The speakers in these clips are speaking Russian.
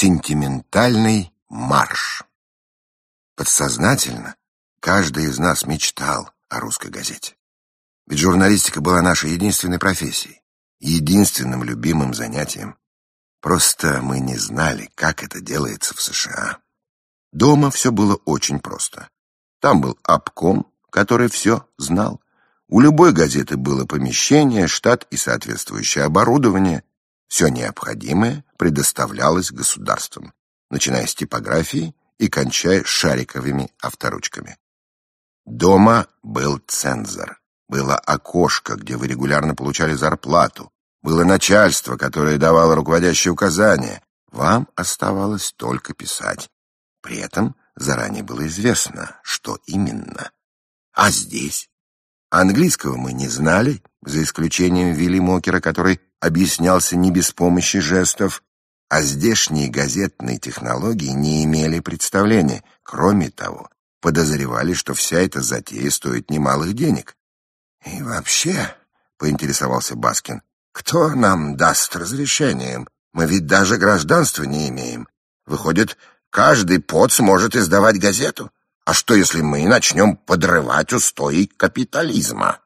Сентиментальный марш. Подсознательно каждый из нас мечтал о русской газете. Ведь журналистика была нашей единственной профессией, единственным любимым занятием. Просто мы не знали, как это делается в США. Дома все было очень просто. Там был обком, который все знал. У любой газеты было помещение, штат и соответствующее оборудование. Все необходимое предоставлялось государством, начиная с типографии и кончая шариковыми авторучками. Дома был цензор. Было окошко, где вы регулярно получали зарплату. Было начальство, которое давало руководящие указания. Вам оставалось только писать. При этом заранее было известно, что именно. А здесь? Английского мы не знали, за исключением Вилли Мокера, который объяснялся не без помощи жестов, о здешней газетной технологии не имели представления. Кроме того, подозревали, что вся эта затея стоит немалых денег. «И вообще», — поинтересовался Баскин, — «кто нам даст разрешение? Мы ведь даже гражданства не имеем. Выходит, каждый поц сможет издавать газету. А что, если мы начнем подрывать устои капитализма?»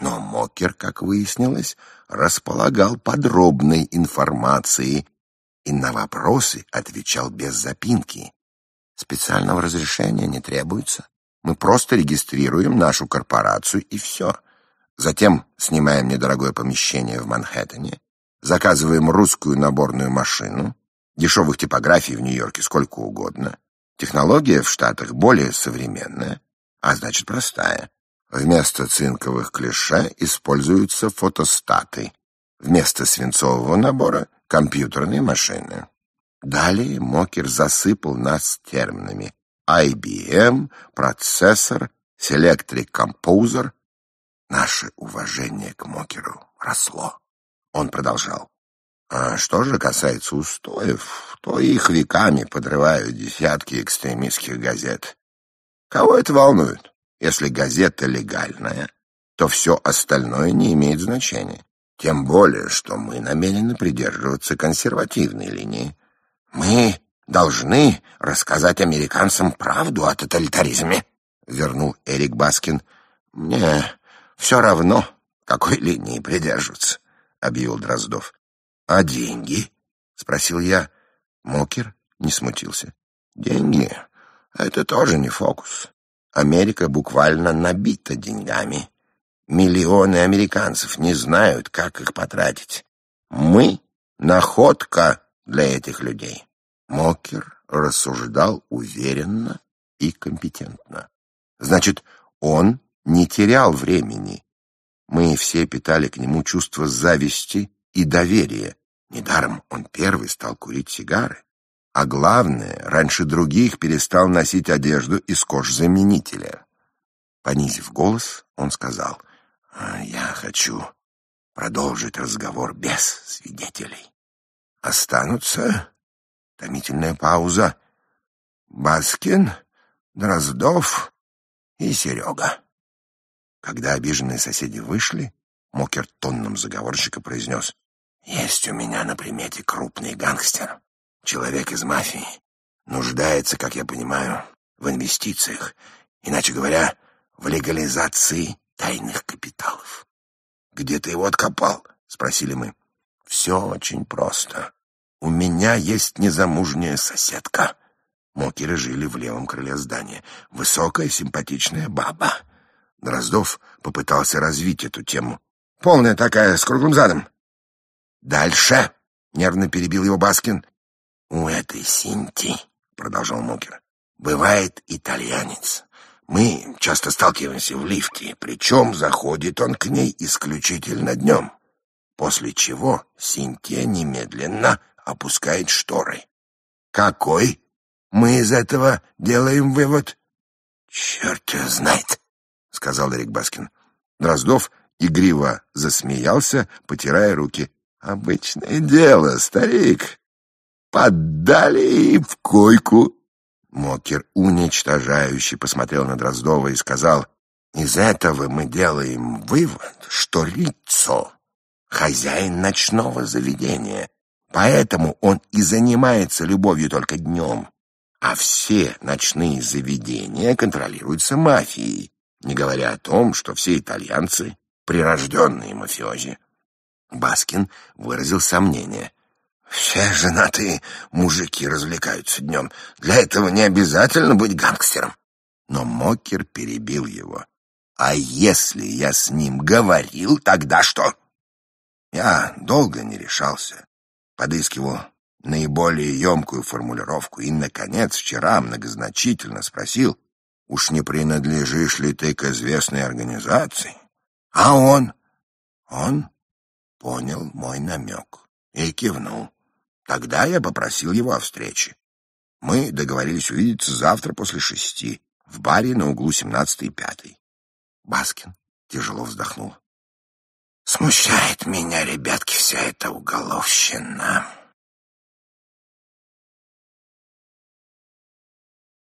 Но Мокер, как выяснилось, располагал подробной информацией и на вопросы отвечал без запинки. Специального разрешения не требуется. Мы просто регистрируем нашу корпорацию и все. Затем снимаем недорогое помещение в Манхэттене, заказываем русскую наборную машину, дешевых типографий в Нью-Йорке сколько угодно. Технология в Штатах более современная, а значит простая. Вместо цинковых клише используются фотостаты. Вместо свинцового набора — компьютерные машины. Далее Мокер засыпал нас терминами IBM, процессор, Selectric Composer. Наше уважение к Мокеру росло. Он продолжал. А что же касается устоев, то их веками подрывают десятки экстремистских газет. Кого это волнует? Если газета легальная, то все остальное не имеет значения. Тем более, что мы намерены придерживаться консервативной линии. Мы должны рассказать американцам правду о тоталитаризме, вернул Эрик Баскин. Мне все равно, какой линии придерживаться, объявил Дроздов. А деньги? спросил я. Мокер не смутился. Деньги — это тоже не фокус. Америка буквально набита деньгами. Миллионы американцев не знают, как их потратить. Мы — находка для этих людей. Мокер рассуждал уверенно и компетентно. Значит, он не терял времени. Мы все питали к нему чувство зависти и доверия. Недаром он первый стал курить сигары. А главное, раньше других перестал носить одежду из кожзаменителя. Понизив голос, он сказал, «А «Я хочу продолжить разговор без свидетелей. Останутся Томительная пауза. Баскин, Дроздов и Серега. Когда обиженные соседи вышли, Мокер тоном заговорщика произнес. «Есть у меня на примете крупный гангстер, человек из мафии. Нуждается, как я понимаю, в инвестициях, иначе говоря, в легализации тайных капиталов». «Где ты его откопал?» — спросили мы. «Все очень просто. «У меня есть незамужняя соседка». Мокеры жили в левом крыле здания. Высокая, симпатичная баба. Дроздов попытался развить эту тему. «Полная такая, с круглым задом». «Дальше!» — нервно перебил его Баскин. «У этой Синти», — продолжал Мокер, — «бывает итальянец. Мы часто сталкиваемся в лифте, причем заходит он к ней исключительно днем. После чего Синтия немедленно опускает шторы. Какой мы из этого делаем вывод? Черт ее знает, сказал Эрик Баскин. Дроздов игриво засмеялся, потирая руки. Обычное дело, старик. Поддали и в койку. Мокер уничтожающе посмотрел на Дроздова и сказал, «Из этого мы делаем вывод, что лицо, хозяин ночного заведения, Поэтому он и занимается любовью только днем. А все ночные заведения контролируются мафией, не говоря о том, что все итальянцы — прирожденные мафиози. Баскин выразил сомнение. «Все женатые мужики развлекаются днем. Для этого не обязательно быть гангстером». Но Мокер перебил его. «А если я с ним говорил, тогда что?» Я долго не решался. Подыскивал наиболее емкую формулировку и, наконец, вчера многозначительно спросил, «Уж не принадлежишь ли ты к известной организации?» А он? Он понял мой намек и кивнул. Тогда я попросил его о встрече. Мы договорились увидеться завтра после шести в баре на углу 17 и 5. Баскин тяжело вздохнул. Смущает меня, ребятки, вся эта уголовщина.